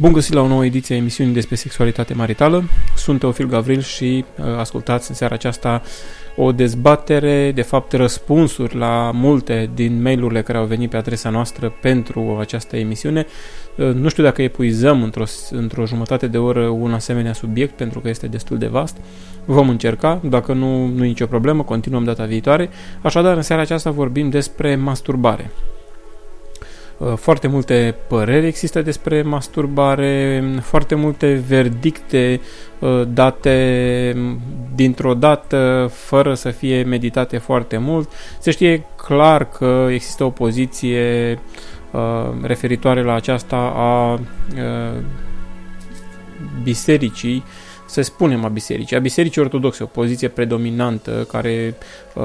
Bun găsit la o nouă ediție a emisiunii despre sexualitate maritală. Sunt Teofil Gavril și uh, ascultați în seara aceasta o dezbatere, de fapt răspunsuri la multe din mailurile care au venit pe adresa noastră pentru această emisiune. Uh, nu știu dacă epuizăm într-o, într-o jumătate de oră un asemenea subiect pentru că este destul de vast. Vom încerca, dacă nu, nu e nicio problemă, continuăm data viitoare. Așadar, în seara aceasta vorbim despre masturbare. Uh, foarte multe păreri există despre masturbare, foarte multe verdicte uh, date dintr-o dată, fără să fie meditate foarte mult. Se știe clar că există o poziție uh, referitoare la aceasta a bisericii să spunem, a bisericii. A bisericii ortodoxe, o poziție predominantă care uh,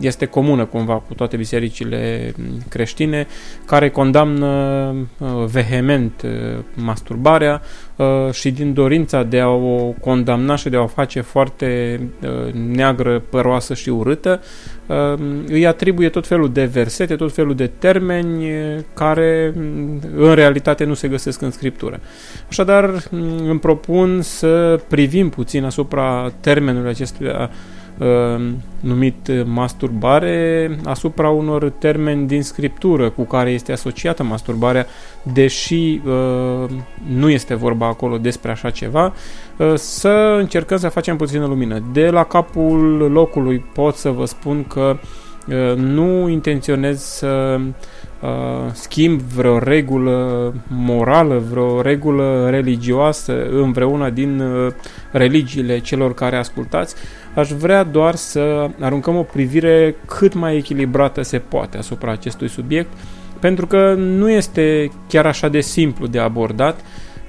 este comună cumva cu toate bisericile creștine, care condamnă uh, vehement uh, masturbarea și din dorința de a o condamna și de a o face foarte neagră, păroasă și urâtă, îi atribuie tot felul de versete, tot felul de termeni care în realitate nu se găsesc în Scriptură. Așadar, îmi propun să privim puțin asupra termenului acestuia uh, numit masturbare, asupra unor termeni din scriptură cu care este asociată masturbarea, deși uh, nu este vorba acolo despre așa ceva, uh, să încercăm să facem puțină lumină. De la capul locului pot să vă spun că uh, nu intenționez să uh, schimb vreo regulă morală, vreo regulă religioasă în vreuna din uh, religiile celor care ascultați, aș vrea doar să aruncăm o privire cât mai echilibrată se poate asupra acestui subiect, pentru că nu este chiar așa de simplu de abordat,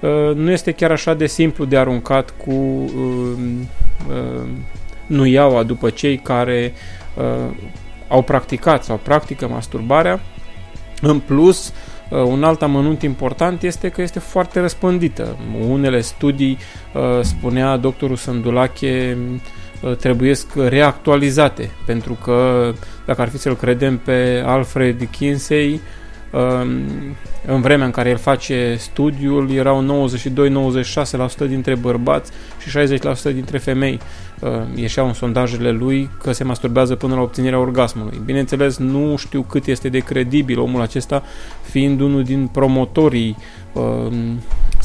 uh, nu este chiar așa de simplu de aruncat cu uh, uh, nuiaua după cei care au practicat sau practică masturbarea. În plus, un alt amănunt important este că este foarte răspândită. Unele studii, spunea doctorul Sândulache, Uh, trebuiesc reactualizate, pentru că dacă ar fi să-l credem pe Alfred Kinsey, um, în vremea în care el face studiul, erau 92-96% dintre bărbați și 60% dintre femei. Uh, ieșeau în sondajele lui că se masturbează până la obținerea orgasmului. Bineînțeles, nu știu cât este de credibil omul acesta, fiind unul din promotorii um,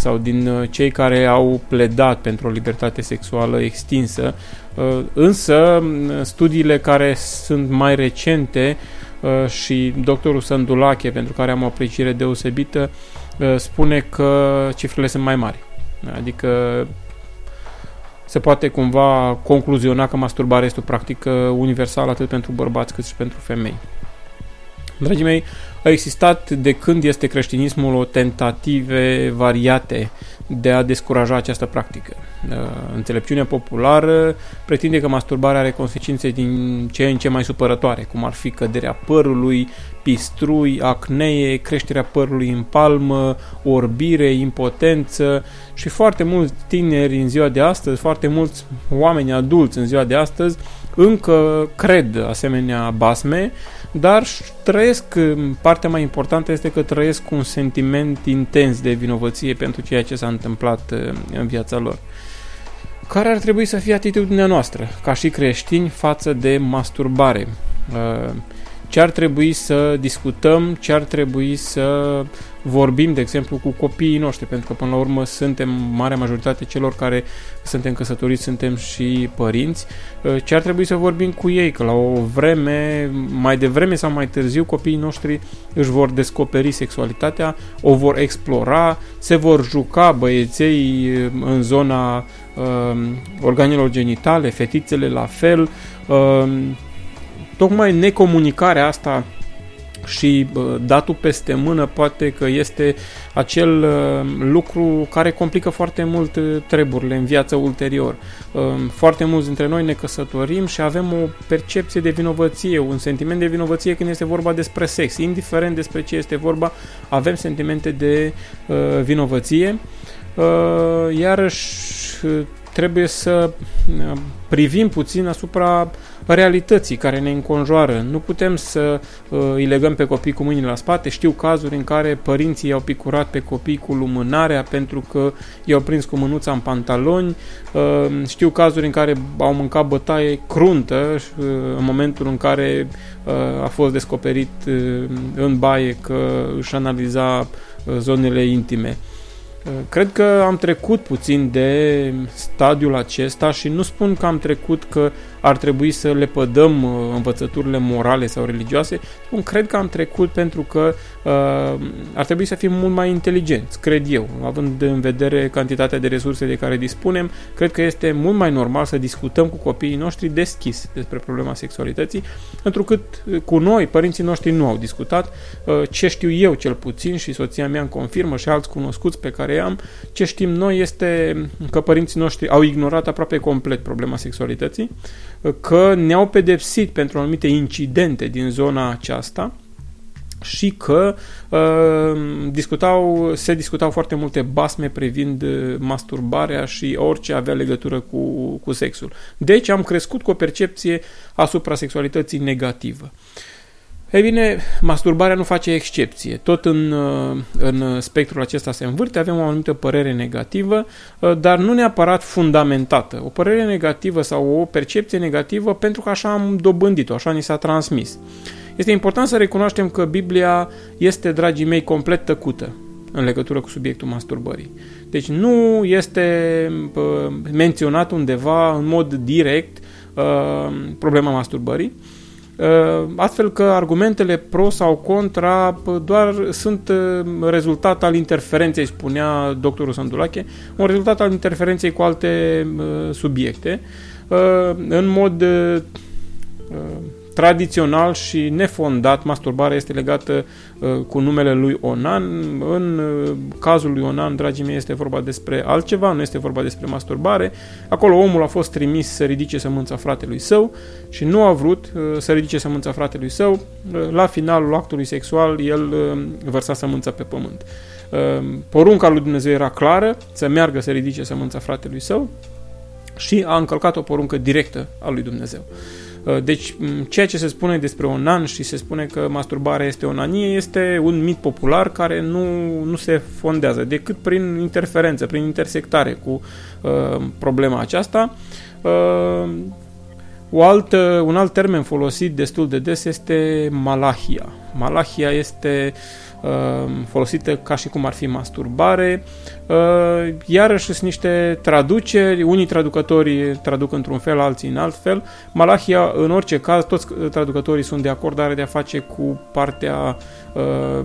sau din uh, cei care au pledat pentru o libertate sexuală extinsă, uh, însă studiile care sunt mai recente uh, și doctorul Sandulache, pentru care am o apreciere deosebită, spune că cifrele sunt mai mari. Adică se poate cumva concluziona că masturbarea este o practică universală atât pentru bărbați cât și pentru femei. Dragii mei, a existat de când este creștinismul o tentative variate de a descuraja această practică. Uh, înțelepciunea populară pretinde că masturbarea are consecințe din ce în ce mai supărătoare, cum ar fi căderea părului, pistrui, acnee, creșterea părului în palmă, orbire, impotență și foarte mulți tineri în ziua de astăzi, foarte mulți oameni adulți în ziua de astăzi încă cred asemenea basme, dar trăiesc, partea mai importantă este că trăiesc un sentiment intens de vinovăție pentru ceea ce s-a întâmplat uh, în viața lor. Care ar trebui să fie atitudinea noastră, ca și creștini, față de masturbare? Uh, ce ar trebui să discutăm, ce ar trebui să vorbim, de exemplu, cu copiii noștri, pentru că până la urmă suntem marea majoritate celor care suntem căsătoriți, suntem și părinți, ce ar trebui să vorbim cu ei, că la o vreme, mai devreme sau mai târziu, copiii noștri își vor descoperi sexualitatea, o vor explora, se vor juca băieței în zona uh, organelor genitale, fetițele la fel, uh, tocmai necomunicarea asta și datul peste mână poate că este acel lucru care complică foarte mult treburile în viața ulterior. Foarte mulți dintre noi ne căsătorim și avem o percepție de vinovăție, un sentiment de vinovăție când este vorba despre sex. Indiferent despre ce este vorba, avem sentimente de vinovăție. Iarăși trebuie să privim puțin asupra realității care ne înconjoară. Nu putem să uh, îi legăm pe copii cu mâinile la spate. Știu cazuri în care părinții i-au picurat pe copii cu lumânarea pentru că i-au prins cu mânuța în pantaloni. Uh, știu cazuri în care au mâncat bătaie cruntă uh, în momentul în care uh, a fost descoperit uh, în baie că își analiza uh, zonele intime. Cred că am trecut puțin de stadiul acesta și nu spun că am trecut că ar trebui să le pădăm uh, învățăturile morale sau religioase. Spun, cred că am trecut pentru că uh, ar trebui să fim mult mai inteligenți, cred eu. Având în vedere cantitatea de resurse de care dispunem, cred că este mult mai normal să discutăm cu copiii noștri deschis despre problema sexualității, întrucât uh, cu noi, părinții noștri nu au discutat. Uh, ce știu eu cel puțin și soția mea îmi confirmă și alți cunoscuți pe care am, ce știm noi este că părinții noștri au ignorat aproape complet problema sexualității că ne-au pedepsit pentru anumite incidente din zona aceasta și că uh, discutau, se discutau foarte multe basme privind uh, masturbarea și orice avea legătură cu, cu sexul. Deci am crescut cu o percepție asupra sexualității negativă. Uh, ei bine, masturbarea nu face excepție. Tot în, uh, în spectrul acesta se învârte, avem o anumită părere negativă, uh, dar nu neapărat fundamentată. O părere negativă sau o percepție negativă pentru că așa am dobândit-o, așa ni s-a transmis. Este important să recunoaștem că Biblia este, dragii mei, complet tăcută în legătură cu subiectul masturbării. Deci nu este uh, menționat undeva în mod direct problema masturbării, Uh, astfel că argumentele pro sau contra doar sunt uh, rezultat al interferenței, spunea doctorul Sandulache, un rezultat al interferenței cu alte uh, subiecte, în mod tradițional și nefondat, masturbarea este legată uh, cu numele lui Onan. În uh, cazul lui Onan, dragii mei, este vorba despre altceva, nu este vorba despre masturbare. Acolo omul a fost trimis să ridice sămânța fratelui său și nu a vrut uh, să ridice sămânța fratelui său. Uh, la finalul actului sexual, el uh, vărsa sămânța pe pământ. Uh, porunca lui Dumnezeu era clară, să meargă să ridice sămânța fratelui său și a încălcat o poruncă directă a lui Dumnezeu. Uh, deci, ceea ce se spune despre onan și se spune că masturbarea este onanie este un mit popular care nu, nu se fondează decât prin interferență, prin intersectare cu uh, problema aceasta. Uh, o altă, un alt termen folosit destul de des este malahia. Malahia este uh, folosită ca și cum ar fi masturbare. Uh, iarăși sunt niște traduceri, unii traducători traduc într-un fel, alții în alt fel. Malahia, în orice caz, toți traducătorii sunt de acord, are de a face cu partea uh,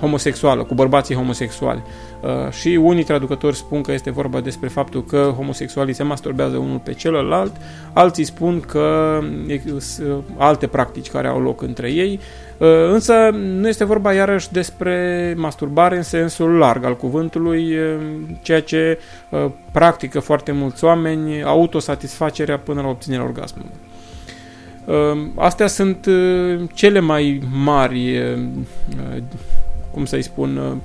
homosexuală, cu bărbații homosexuali. Uh, și unii traducători spun că este vorba despre faptul că homosexualii se masturbează unul pe celălalt, alții spun că uh, alte practici care au loc între ei, uh, însă nu este vorba iarăși despre masturbare în sensul larg al cuvântului, uh, ceea ce uh, practică foarte mulți oameni, autosatisfacerea până la obținerea orgasmului. Ehm, astea sunt eh, cele mai mari, eh, eh, cum să-i spun,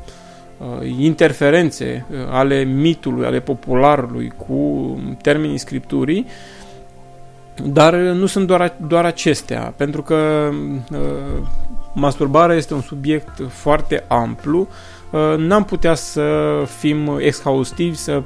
interferențe ale mitului, ale popularului cu termenii scripturii, dar nu sunt doar, doar acestea, pentru că masturbarea este un subiect foarte amplu, n-am putea să fim exhaustivi, să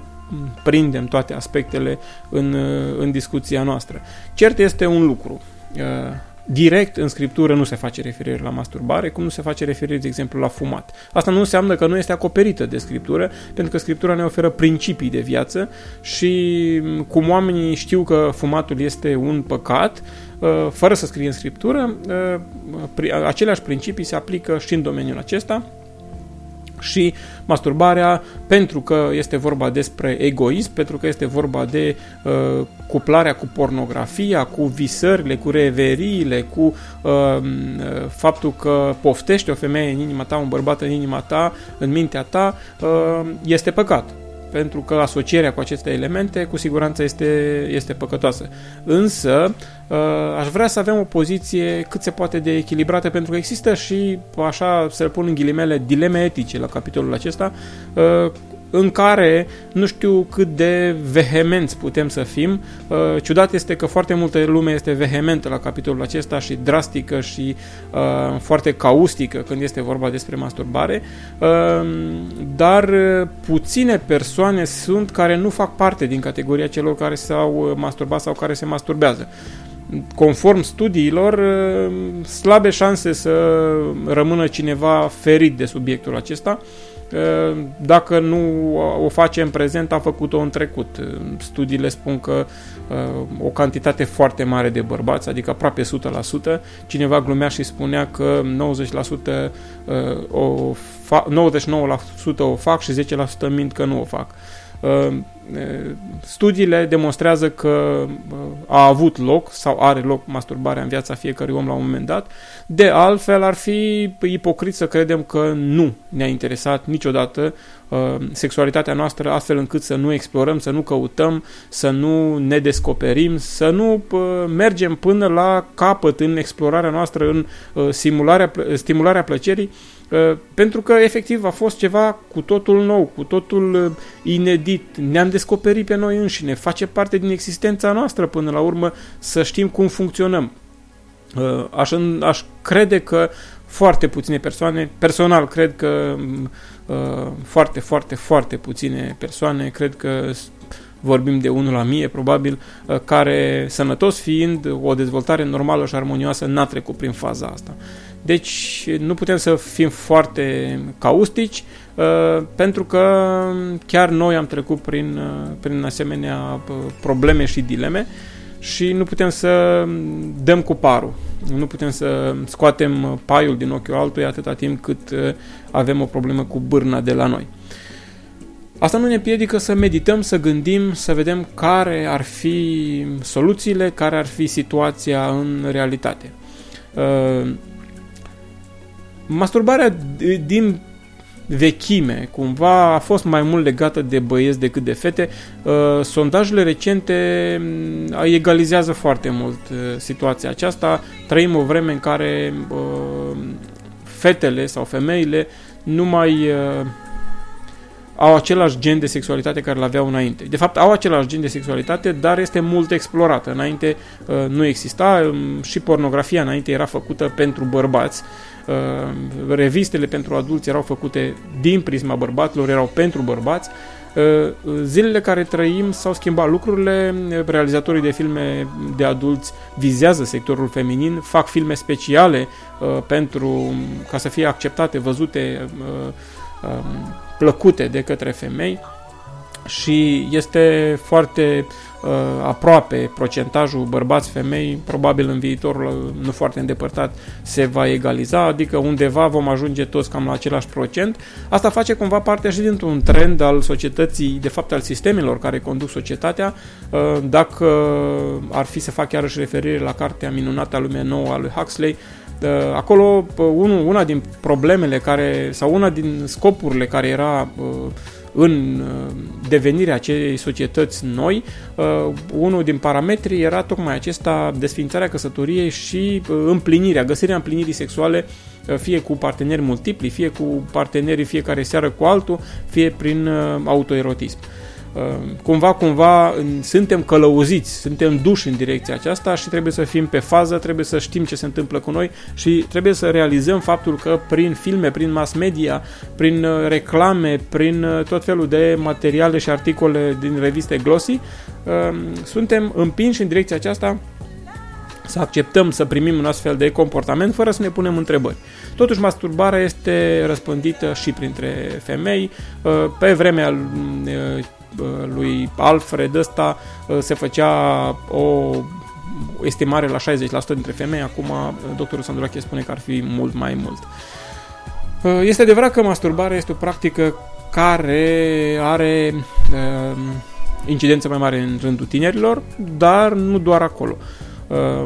prindem toate aspectele în, în discuția noastră. Cert este un lucru, Uh, direct în scriptură nu se face referire la masturbare, cum nu se face referire, de exemplu, la fumat. Asta nu înseamnă că nu este acoperită de scriptură, pentru că scriptura ne oferă principii de viață și mm, cum oamenii știu că fumatul este un păcat, uh, fără să scrie în scriptură, uh, aceleași principii se aplică și în domeniul acesta, și masturbarea pentru că este vorba despre egoism, pentru că este vorba de uh, cuplarea cu pornografia, cu visările, cu reveriile, cu uh, faptul că poftește o femeie în inima ta, un bărbat în inima ta, în mintea ta, uh, este păcat pentru că asocierea cu aceste elemente cu siguranță este, este păcătoasă. Însă, uh, aș vrea să avem o poziție cât se poate de echilibrată, pentru că există și, așa să-l pun în ghilimele, dileme etice la capitolul acesta, uh, în care nu știu cât de vehemenți putem să fim. Uh, ciudat este că foarte multă lume este vehementă la capitolul acesta și drastică și uh, foarte caustică când este vorba despre masturbare, uh, dar puține persoane sunt care nu fac parte din categoria celor care s-au masturbat sau care se masturbează conform studiilor, slabe șanse să rămână cineva ferit de subiectul acesta. Dacă nu o face în prezent, a făcut-o în trecut. Studiile spun că o cantitate foarte mare de bărbați, adică aproape 100%, cineva glumea și spunea că 90% o fa- 99% o fac și 10% mint că nu o fac. Studiile demonstrează că a avut loc sau are loc masturbarea în viața fiecărui om la un moment dat. De altfel, ar fi ipocrit să credem că nu ne-a interesat niciodată sexualitatea noastră astfel încât să nu explorăm, să nu căutăm, să nu ne descoperim, să nu mergem până la capăt în explorarea noastră, în simularea, stimularea plăcerii, pentru că efectiv a fost ceva cu totul nou, cu totul inedit. Ne-am descoperit pe noi înșine, face parte din existența noastră până la urmă să știm cum funcționăm. Aș, aș crede că foarte puține persoane, personal cred că foarte, foarte, foarte puține persoane, cred că vorbim de unul la mie probabil, care sănătos fiind, o dezvoltare normală și armonioasă n-a trecut prin faza asta. Deci nu putem să fim foarte caustici, uh, pentru că chiar noi am trecut prin, uh, prin asemenea uh, probleme și dileme și nu putem să dăm cu parul. Nu putem să scoatem paiul din ochiul altuia atâta timp cât avem o problemă cu bârna de la noi. Asta nu ne piedică să medităm, să gândim, să vedem care ar fi soluțiile, care ar fi situația în realitate. Masturbarea din vechime, cumva a fost mai mult legată de băieți decât de fete. Uh, sondajele recente mm, egalizează foarte mult uh, situația aceasta. Trăim o vreme în care uh, fetele sau femeile nu mai au același gen de sexualitate care l aveau înainte. De fapt, au același gen de sexualitate, dar este mult explorată. Înainte nu exista um, și pornografia înainte era făcută pentru bărbați Uh, revistele pentru adulți erau făcute din prisma bărbaților, erau pentru bărbați. Uh, zilele care trăim s-au schimbat lucrurile, realizatorii de filme de adulți vizează sectorul feminin, fac filme speciale uh, pentru ca să fie acceptate, văzute, um, plăcute de către femei și este foarte uh, aproape procentajul bărbați-femei, probabil în viitorul uh, nu foarte îndepărtat se va egaliza, adică undeva vom ajunge toți cam la același procent. Asta face cumva parte și dintr-un trend al societății, de fapt al sistemelor care conduc societatea. Uh, dacă ar fi să fac chiarăși referire la cartea minunată a lumea nouă a lui Huxley, uh, acolo uh, una din problemele care, sau una din scopurile care era uh, în uh, devenirea acelei societăți noi, uh, unul din parametri era tocmai acesta desfințarea căsătoriei și uh, împlinirea, găsirea împlinirii sexuale fie cu parteneri multipli, fie cu partenerii fiecare seară cu altul, fie prin autoerotism. Ehm, cumva, cumva suntem călăuziți, suntem duși în direcția aceasta și trebuie să fim pe fază, trebuie să știm ce se întâmplă cu noi și trebuie să realizăm faptul că prin filme, prin mass media, prin uh, reclame, prin uh, tot felul de materiale și articole din reviste glossy, ehm, suntem împinși în direcția aceasta să acceptăm să primim un astfel de comportament fără să ne punem întrebări. Totuși, masturbarea este răspândită și printre femei. Uh, pe vremea lui Alfred ăsta uh, se făcea o estimare la 60% dintre femei, acum uh, doctorul Sandurache spune că ar fi mult mai mult. Uh, este adevărat că masturbarea este o practică care are uh, incidență mai mare în rândul tinerilor, dar nu doar acolo. Uh,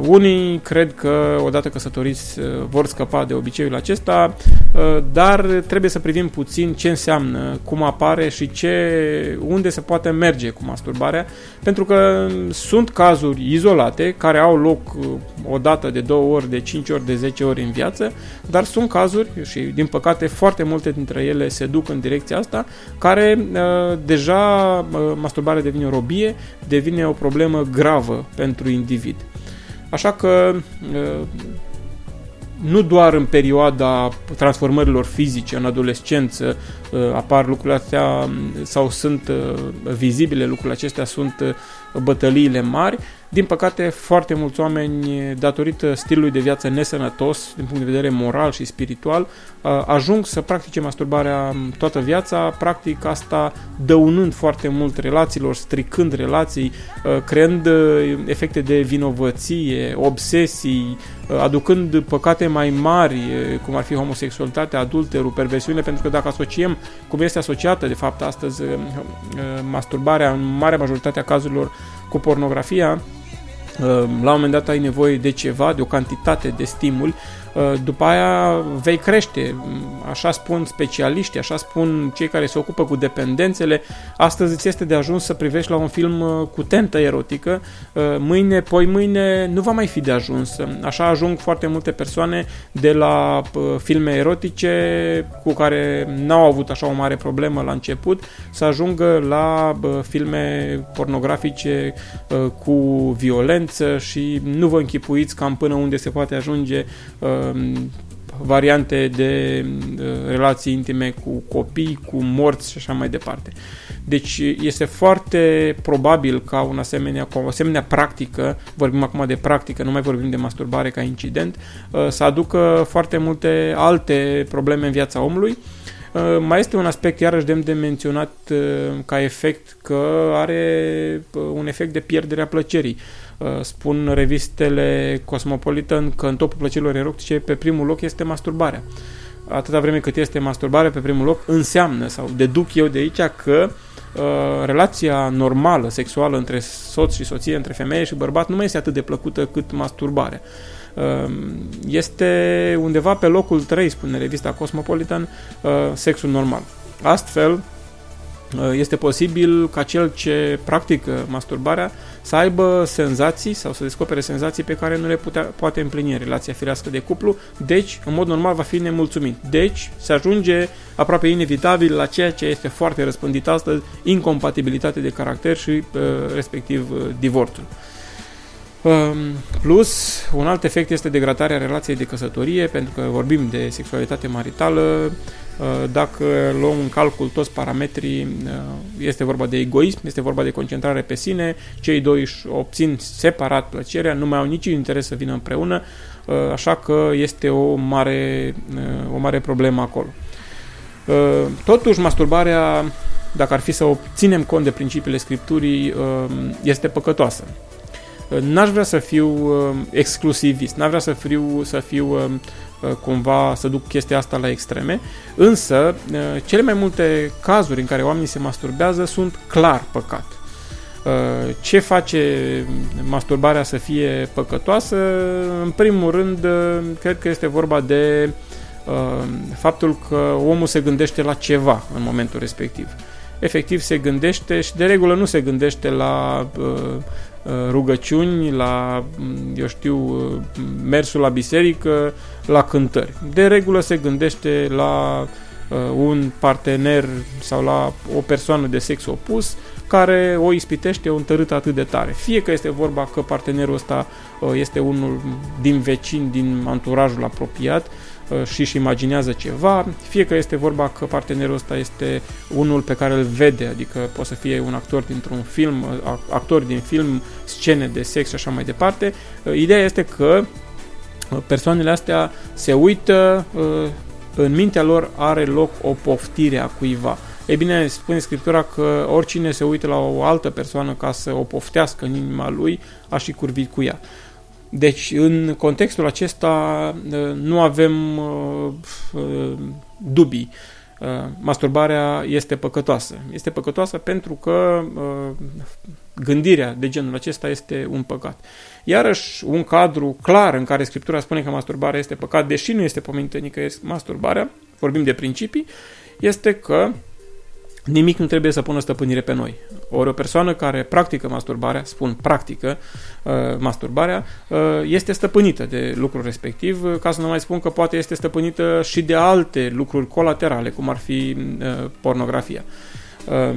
unii cred că odată căsătoriți uh, vor scăpa de obiceiul acesta, uh, dar trebuie să privim puțin ce înseamnă, cum apare și ce, unde se poate merge cu masturbarea, pentru că sunt cazuri izolate care au loc uh, o dată de două ori, de cinci ori, de zece ori în viață, dar sunt cazuri și din păcate foarte multe dintre ele se duc în direcția asta, care uh, deja uh, masturbarea devine o robie, devine o problemă gravă pentru individ. Așa că nu doar în perioada transformărilor fizice, în adolescență, apar lucrurile astea sau sunt vizibile lucrurile acestea, sunt bătăliile mari. Din păcate, foarte mulți oameni, datorită stilului de viață nesănătos, din punct de vedere moral și spiritual, ajung să practice masturbarea toată viața, practic asta dăunând foarte mult relațiilor, stricând relații, creând efecte de vinovăție, obsesii, aducând păcate mai mari, cum ar fi homosexualitatea, adulterul, perversiune, pentru că dacă asociem, cum este asociată de fapt astăzi masturbarea în marea majoritate a cazurilor cu pornografia, la un moment dat ai nevoie de ceva, de o cantitate de stimuli Uh, după aia vei crește. Așa spun specialiști, așa spun cei care se ocupă cu dependențele. Astăzi îți este de ajuns să privești la un film uh, cu tentă erotică. Uh, mâine, poi mâine nu va mai fi de ajuns. Așa ajung foarte multe persoane de la filme erotice cu care n-au avut așa o mare problemă la început să ajungă la filme pornografice cu violență și nu vă închipuiți cam până unde se poate ajunge Um, variante de relații intime cu copii, cu morți și așa mai departe. Deci este foarte probabil ca un asemenea, cu o asemenea practică, vorbim acum de practică, nu mai vorbim de masturbare ca incident, uh, să aducă foarte multe alte probleme în viața omului. Uh, mai este un aspect iarăși demn de menționat uh, ca efect că are un efect de pierdere a plăcerii. Uh, spun revistele Cosmopolitan că în topul plăcerilor erotice pe primul loc este masturbarea. Atâta vreme cât este masturbare pe primul loc înseamnă sau deduc eu de aici că uh, relația normală, sexuală între soț și soție, între femeie și bărbat nu mai este atât de plăcută cât masturbarea. Uh, este undeva pe locul 3, spune revista Cosmopolitan, uh, sexul normal. Astfel, Uh, este posibil ca cel ce practică masturbarea să aibă senzații sau să descopere senzații pe care nu le putea, poate împlini în relația firească de cuplu, deci, în mod normal, va fi nemulțumit. Deci, se ajunge aproape inevitabil la ceea ce este foarte răspândit astăzi, incompatibilitate de caracter și, uh, respectiv, uh, divorțul. Um, plus, un alt efect este degradarea relației de căsătorie, pentru că vorbim de sexualitate maritală, Uh, dacă luăm în calcul toți parametrii, uh, este vorba de egoism, este vorba de concentrare pe sine, cei doi își obțin separat plăcerea, nu mai au niciun interes să vină împreună, uh, așa că este o mare, o mare problemă acolo. Totuși, masturbarea, dacă ar fi să obținem cont de principiile Scripturii, este păcătoasă. N-aș vrea să fiu exclusivist, n-aș vrea să fiu, să fiu Uh, cumva să duc chestia asta la extreme, însă uh, cele mai multe cazuri în care oamenii se masturbează sunt clar păcat. Uh, ce face masturbarea să fie păcătoasă? În primul rând, cred că este vorba de faptul că omul se gândește la ceva în momentul respectiv. Efectiv se gândește și de regulă nu se gândește la Uh, rugăciuni, la, mm, eu știu, uh, mersul la biserică, la cântări. De regulă se gândește la uh, un partener sau la o persoană de sex opus care o ispitește, o întărât atât de tare. Fie că este vorba că partenerul ăsta este unul din vecini, din anturajul apropiat, Uh, și își imaginează ceva, fie că este vorba că partenerul ăsta este unul pe care îl vede, adică poate să fie un actor dintr-un film, uh, actor din film, scene de sex și așa mai departe. Uh, ideea este că persoanele astea se uită, în mintea lor are loc o poftire a cuiva. Ei bine, spune Scriptura că oricine se uită la o altă persoană ca să o poftească în inima lui, a și curvit cu ea. Deci, în contextul acesta, nu avem dubii. Masturbarea este păcătoasă. Este păcătoasă pentru că gândirea de genul acesta este un păcat. Iarăși, un cadru clar în care Scriptura spune că masturbarea este păcat, deși nu este pomenită nicăieri masturbarea, vorbim de principii, este că nimic nu trebuie să pună stăpânire pe noi. Ori o persoană care practică masturbarea, spun practică uh, masturbarea, uh, este stăpânită de lucrul respectiv, uh, ca să nu mai spun că poate este stăpânită și de alte lucruri colaterale, cum ar fi uh, pornografia. Uh,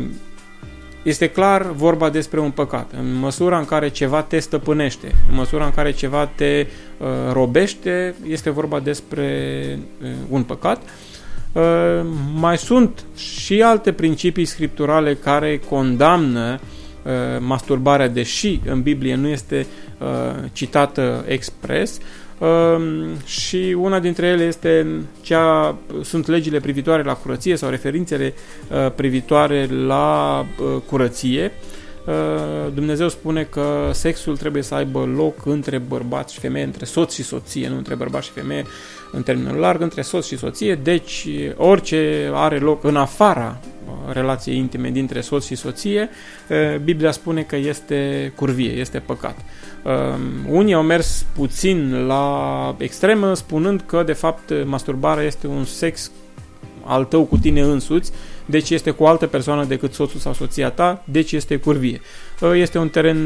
este clar vorba despre un păcat. În măsura în care ceva te stăpânește, în măsura în care ceva te uh, robește, este vorba despre uh, un păcat. Uh, mai sunt și alte principii scripturale care condamnă uh, masturbarea, deși în Biblie nu este uh, citată expres, Ehm, și una dintre ele este cea, sunt legile privitoare la curăție sau referințele uh, privitoare la uh, curăție. Uh, Dumnezeu spune că sexul trebuie să aibă loc între bărbați și femeie, între soț și soție, nu între bărbați și femeie în termen larg, între soț și soție, deci orice are loc în afara relației intime dintre soț și soție, Biblia spune că este curvie, este păcat. Unii au mers puțin la extremă, spunând că, de fapt, masturbarea este un sex al tău cu tine însuți, deci este cu altă persoană decât soțul sau soția ta, deci este curvie. Este un teren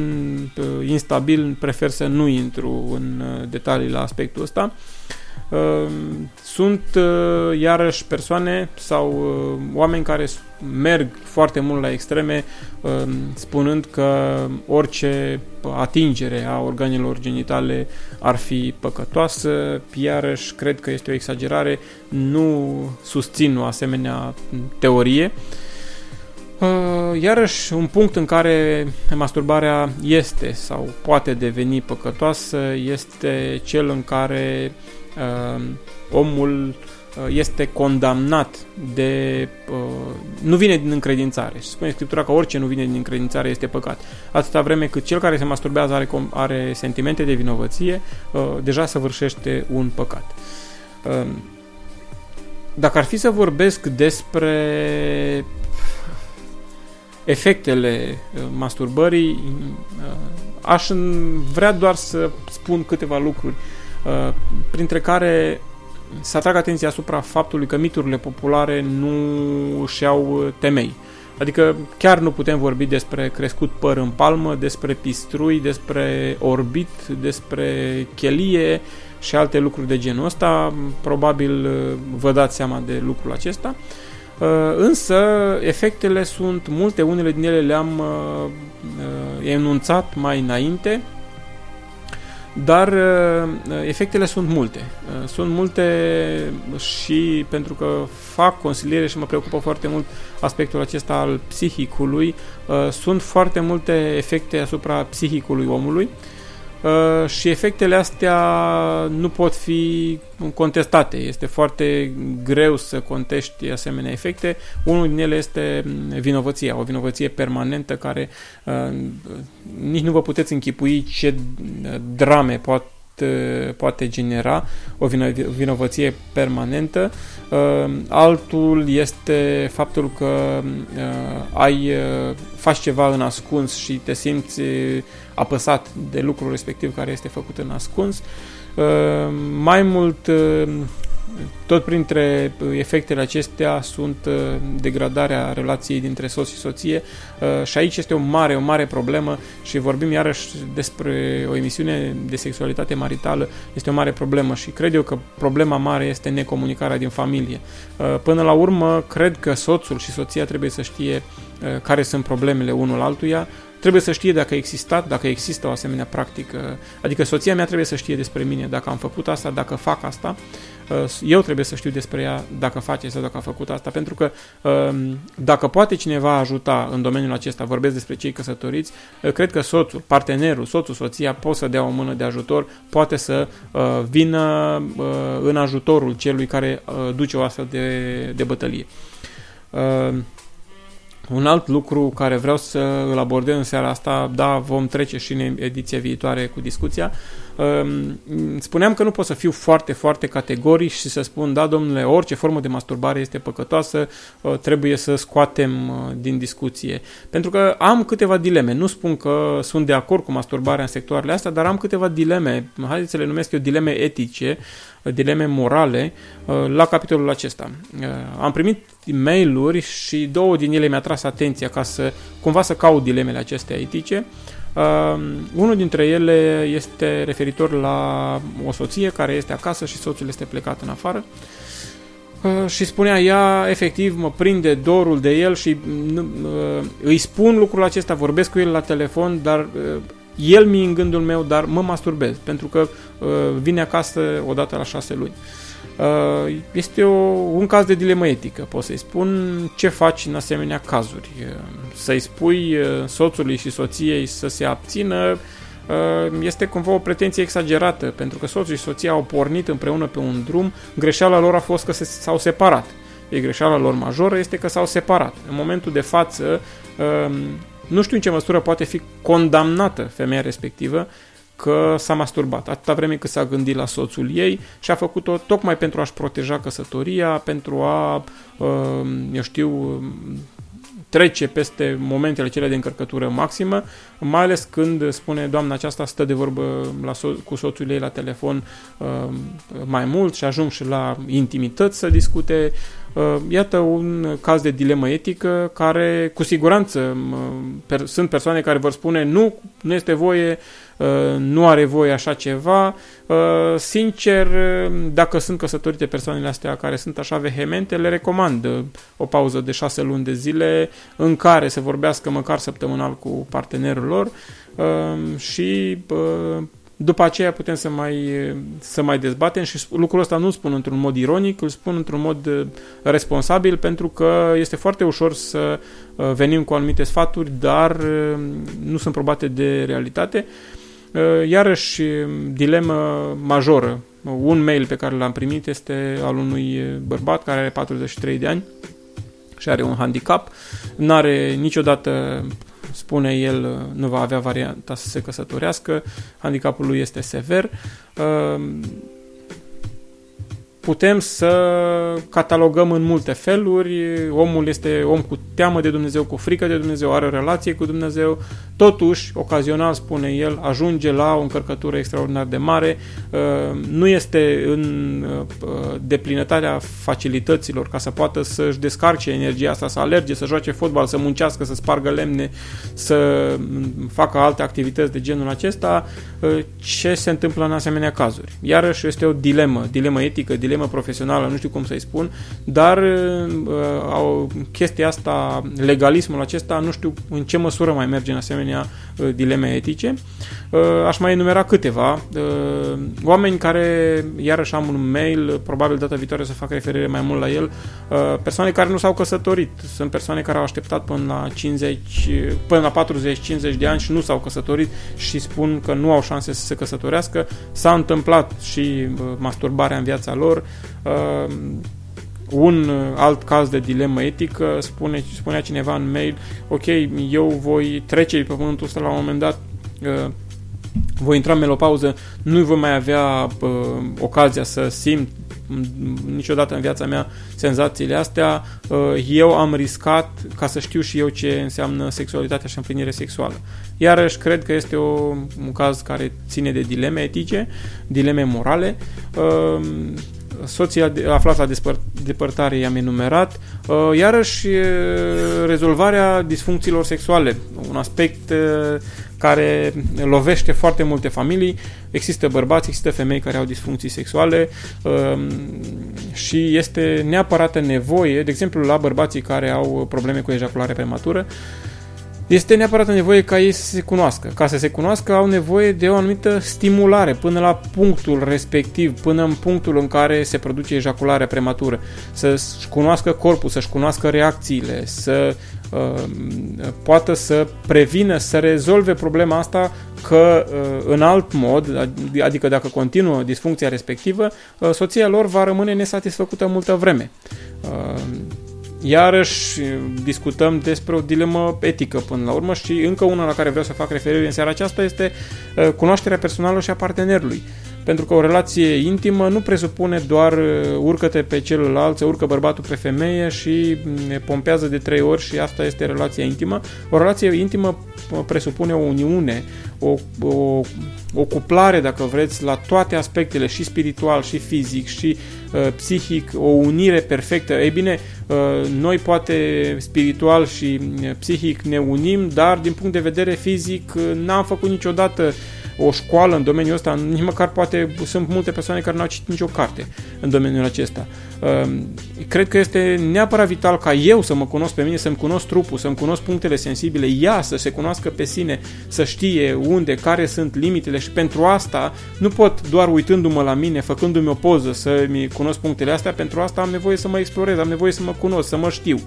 instabil, prefer să nu intru în detalii la aspectul ăsta. Ehm, sunt uh, iarăși persoane sau uh, oameni care merg foarte mult la extreme ehm, spunând că orice atingere a organelor genitale ar fi păcătoasă, iarăși cred că este o exagerare, nu susțin o asemenea teorie. Uh, iarăși, un punct în care masturbarea este sau poate deveni păcătoasă este cel în care uh, omul uh, este condamnat de... Uh, nu vine din încredințare. Și spune Scriptura că orice nu vine din încredințare este păcat. Atâta vreme cât cel care se masturbează are, are sentimente de vinovăție, uh, deja săvârșește un păcat. Uh, dacă ar fi să vorbesc despre efectele uh, masturbării, uh, aș vrea doar să spun câteva lucruri Uh, printre care să atrag atenția asupra faptului că miturile populare nu își au temei. Adică chiar nu putem vorbi despre crescut păr în palmă, despre pistrui, despre orbit, despre chelie și alte lucruri de genul ăsta. Probabil uh, vă dați seama de lucrul acesta. Uh, însă efectele sunt multe, unele din ele le-am enunțat mai înainte dar uh, efectele sunt multe. Uh, sunt multe și pentru că fac consiliere și mă preocupă foarte mult aspectul acesta al psihicului, uh, sunt foarte multe efecte asupra psihicului omului Uh, și efectele astea nu pot fi contestate. Este foarte greu să contești asemenea efecte. Unul din ele este vinovăția, o vinovăție permanentă care uh, nici nu vă puteți închipui ce drame poate poate genera o vinovăție permanentă. Uh, altul este faptul că uh, ai uh, faci ceva în ascuns și te simți apăsat de lucrul respectiv care este făcut în ascuns. Mai mult tot printre efectele acestea sunt uh, degradarea relației dintre soț și soție. Uh, și aici este o mare, o mare problemă și vorbim iarăși despre o emisiune de sexualitate maritală, este o mare problemă și cred eu că problema mare este necomunicarea din familie. Uh, până la urmă, cred că soțul și soția trebuie să știe care sunt problemele unul altuia, trebuie să știe dacă a existat, dacă există o asemenea practică, adică soția mea trebuie să știe despre mine dacă am făcut asta, dacă fac asta, uh, eu trebuie să știu despre ea dacă face sau dacă a făcut asta, pentru că um, dacă poate cineva ajuta în domeniul acesta, vorbesc despre cei căsătoriți, uh, cred că soțul, partenerul, soțul, soția pot să dea o mână de ajutor, poate să uh, vină în ajutorul celui care duce o astfel de, de bătălie. Un alt lucru care vreau să îl abordez în seara asta, da, vom trece și în ediția viitoare cu discuția, um, spuneam că nu pot să fiu foarte, foarte categoric și să spun, da, domnule, orice formă de masturbare este păcătoasă, uh, trebuie să scoatem uh, din discuție. Pentru că am câteva dileme. Nu spun că sunt de acord cu masturbarea în sectoarele astea, dar am câteva dileme, haideți să le numesc eu dileme etice, dileme morale uh, la capitolul acesta. Uh, am primit mail-uri și două din ele mi-a tras atenția ca să cumva să caut dilemele acestea etice. Uh, unul dintre ele este referitor la o soție care este acasă și soțul este plecat în afară uh, și spunea ea, efectiv, mă prinde dorul de el și uh, îi spun lucrul acesta, vorbesc cu el la telefon, dar uh, el mi în gândul meu, dar mă masturbez, pentru că uh, vine acasă odată la șase luni. Uh, este o, un caz de dilemă etică, pot să-i spun ce faci în asemenea cazuri. Uh, să-i spui uh, soțului și soției să se abțină uh, este cumva o pretenție exagerată, pentru că soțul și soția au pornit împreună pe un drum, greșeala lor a fost că s-au separat. E greșeala lor majoră este că s-au separat. În momentul de față, uh, nu știu în ce măsură poate fi condamnată femeia respectivă că s-a masturbat, atâta vreme cât s-a gândit la soțul ei și a făcut-o tocmai pentru a-și proteja căsătoria, pentru a, uh, eu știu, trece peste momentele cele de încărcătură maximă, mai ales când spune doamna aceasta stă de vorbă la so- cu soțul ei la telefon uh, mai mult și ajung și la intimități să discute. Uh, iată un caz de dilemă etică care cu siguranță uh, per- sunt persoane care vor spune nu, nu este voie Uh, nu are voie așa ceva. Uh, sincer, dacă sunt căsătorite persoanele astea care sunt așa vehemente, le recomand uh, o pauză de șase luni de zile în care să vorbească măcar săptămânal cu partenerul lor și după aceea putem să mai, să mai dezbatem și lucrul ăsta nu spun într-un mod ironic, îl spun într-un mod responsabil pentru că este foarte ușor să venim cu anumite sfaturi, dar nu sunt probate de realitate. Uh, iarăși, dilemă majoră. Un mail pe care l-am primit este al unui bărbat care are 43 de ani și are un handicap. Nu are niciodată, spune el, nu va avea varianta să se căsătorească. Handicapul lui este sever uh, putem să catalogăm în multe feluri. Omul este om cu teamă de Dumnezeu, cu frică de Dumnezeu, are o relație cu Dumnezeu. Totuși, ocazional, spune el, ajunge la o încărcătură extraordinar de mare. Uh, nu este în uh, deplinătatea facilităților ca să poată să-și descarce energia asta, să alerge, să joace fotbal, să muncească, să spargă lemne, să facă alte activități de genul acesta. Uh, ce se întâmplă în asemenea cazuri? Iarăși este o dilemă, dilemă etică, dilemă dilemă profesională, nu știu cum să-i spun, dar uh, au, chestia asta, legalismul acesta, nu știu în ce măsură mai merge în asemenea uh, dileme etice. Uh, aș mai enumera câteva. Uh, oameni care, iarăși am un mail, probabil data viitoare să fac referire mai mult la el, uh, persoane care nu s-au căsătorit. Sunt persoane care au așteptat până la 50, până la 40-50 de ani și nu s-au căsătorit și spun că nu au șanse să se căsătorească. S-a întâmplat și masturbarea în viața lor. Un alt caz de dilemă etică, spune, spunea cineva în mail, ok, eu voi trece pe pământul ăsta la un moment dat, voi intra în melopauză, nu voi mai avea uh, ocazia să simt niciodată în viața mea senzațiile astea, uh, eu am riscat ca să știu și eu ce înseamnă sexualitatea și împlinire sexuală. Iarăși cred că este o, un caz care ține de dileme etice, dileme morale. Uh, soția aflat la depărtare i-am enumerat, uh, iarăși uh, rezolvarea disfuncțiilor sexuale, un aspect uh, care lovește foarte multe familii. Există bărbați, există femei care au disfuncții sexuale um, și este neapărat nevoie, de exemplu la bărbații care au probleme cu ejaculare prematură, este neapărat nevoie ca ei să se cunoască. Ca să se cunoască au nevoie de o anumită stimulare până la punctul respectiv, până în punctul în care se produce ejacularea prematură. Să-și cunoască corpul, să-și cunoască reacțiile, să uh, poată să prevină, să rezolve problema asta că uh, în alt mod, adică dacă continuă disfuncția respectivă, uh, soția lor va rămâne nesatisfăcută multă vreme. Uh, iarăși discutăm despre o dilemă etică până la urmă și încă una la care vreau să fac referire în seara aceasta este uh, cunoașterea personală și a partenerului. Pentru că o relație intimă nu presupune doar uh, urcă-te pe celălalt, se urcă bărbatul pe femeie și ne pompează de trei ori și asta este relația intimă. O relație intimă presupune o uniune, o, o, o cuplare, dacă vreți, la toate aspectele, și spiritual, și fizic, și uh, psihic, o unire perfectă. Ei bine, uh, noi poate spiritual și uh, psihic ne unim, dar din punct de vedere fizic uh, n-am făcut niciodată uh, o școală în domeniul ăsta, nici măcar poate sunt multe persoane care nu au citit nicio carte în domeniul acesta. Ehm, cred că este neapărat vital ca eu să mă cunosc pe mine, să-mi cunosc trupul, să-mi cunosc punctele sensibile, ea să se cunoască pe sine, să știe unde, care sunt limitele și pentru asta nu pot doar uitându-mă la mine, făcându-mi o poză să-mi cunosc punctele astea, pentru asta am nevoie să mă explorez, am nevoie să mă cunosc, să mă știu.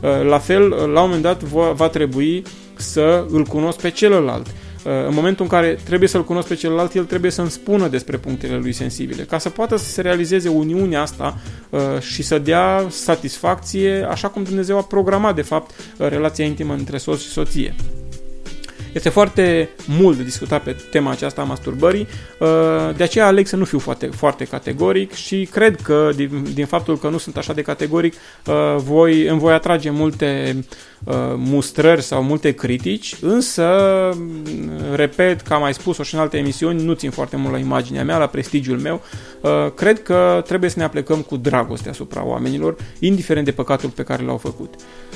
Ehm, la fel, la un moment dat va trebui să îl cunosc pe celălalt Uh, în momentul în care trebuie să-l cunosc pe celălalt, el trebuie să-mi spună despre punctele lui sensibile, ca să poată să se realizeze uniunea asta uh, și să dea satisfacție, așa cum Dumnezeu a programat, de fapt, uh, relația intimă între soț și soție. Este foarte mult de discutat pe tema aceasta a masturbării, de aceea aleg să nu fiu foarte, foarte categoric și cred că din, din faptul că nu sunt așa de categoric voi, îmi voi atrage multe Uh, mustrări sau multe critici, însă, repet, că am mai spus-o și în alte emisiuni, nu țin foarte mult la imaginea mea, la prestigiul meu. Uh, cred că trebuie să ne aplecăm cu dragoste asupra oamenilor, indiferent de păcatul pe care l-au făcut.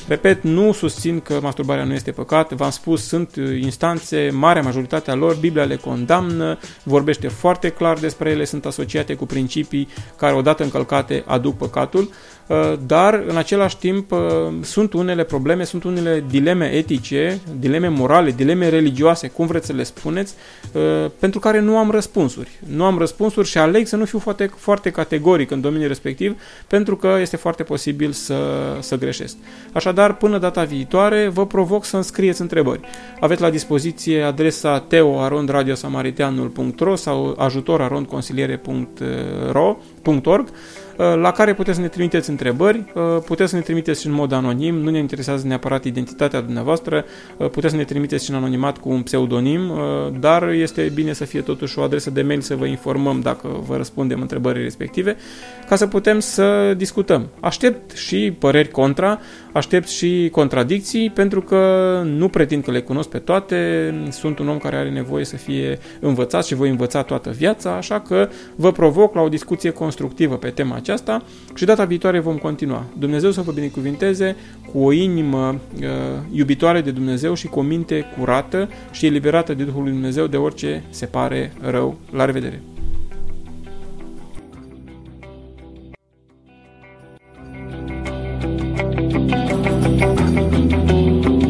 Repet, nu susțin că masturbarea nu este păcat, v-am spus, sunt instanțe, marea majoritatea lor, Biblia le condamnă, vorbește foarte clar despre ele, sunt asociate cu principii care odată încălcate aduc păcatul. Uh, dar în același timp uh, sunt unele probleme, sunt unele dileme etice, dileme morale, dileme religioase, cum vreți să le spuneți, uh, pentru care nu am răspunsuri. Nu am răspunsuri și aleg să nu fiu foarte, foarte categoric în domeniul respectiv, pentru că este foarte posibil să, să greșesc. Așadar, până data viitoare, vă provoc să înscrieți întrebări. Aveți la dispoziție adresa teoarondradiosamariteanul.ro sau ajutorarondconsiliere.org Uh, la care puteți să ne trimiteți întrebări, uh, puteți să ne trimiteți și în mod anonim, nu ne interesează neapărat identitatea dumneavoastră, uh, puteți să ne trimiteți și în anonimat cu un pseudonim, dar este bine să fie totuși o adresă de mail să vă informăm dacă vă răspundem întrebării respective, ca să putem să discutăm. Aștept și păreri contra, aștept și contradicții, pentru că nu pretind că le cunosc pe toate, sunt un om care are nevoie să fie învățat și voi învăța toată viața, așa că vă provoc la o discuție constructivă pe tema aceasta și data viitoare vom continua. Dumnezeu să vă binecuvinteze cu o inimă uh, iubitoare de Dumnezeu și cu o minte curată și eliberată de Duhul lui Dumnezeu de orice se pare rău. La revedere! Thank you.